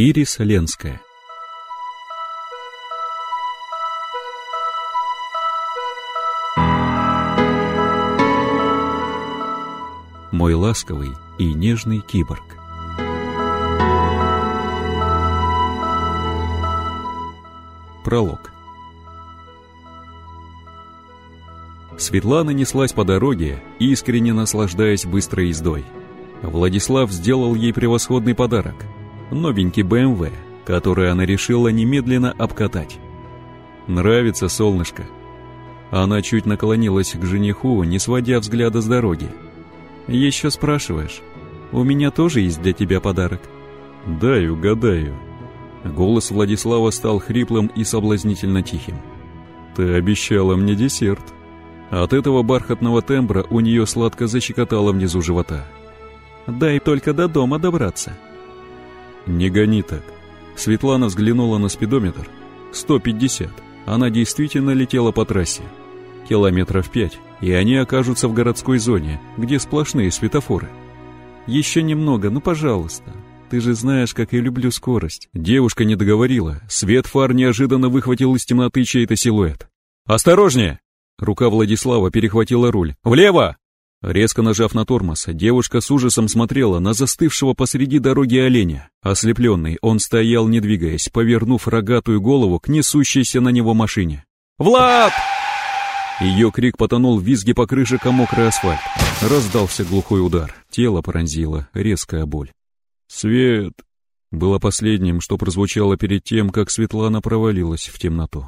Ирис Ленская. Мой ласковый и нежный киборг. Пролог. Светлана неслась по дороге, искренне наслаждаясь быстрой ездой. Владислав сделал ей превосходный подарок – новенький БМВ, который она решила немедленно обкатать. «Нравится, солнышко?» Она чуть наклонилась к жениху, не сводя взгляда с дороги. «Еще спрашиваешь? У меня тоже есть для тебя подарок?» «Дай угадаю». Голос Владислава стал хриплым и соблазнительно тихим. «Ты обещала мне десерт». От этого бархатного тембра у нее сладко защекотало внизу живота. «Дай только до дома добраться». «Не гони так». Светлана взглянула на спидометр. «150». Она действительно летела по трассе. Километров пять, и они окажутся в городской зоне, где сплошные светофоры. «Еще немного, ну пожалуйста. Ты же знаешь, как я люблю скорость». Девушка не договорила. Свет фар неожиданно выхватил из темноты чей-то силуэт. «Осторожнее!» Рука Владислава перехватила руль. «Влево!» Резко нажав на тормоз, девушка с ужасом смотрела на застывшего посреди дороги оленя. Ослепленный, он стоял, не двигаясь, повернув рогатую голову к несущейся на него машине. «Влад!» Ее крик потонул в визге покрышек о мокрый асфальт. Раздался глухой удар. Тело пронзило, резкая боль. «Свет!» было последним, что прозвучало перед тем, как Светлана провалилась в темноту.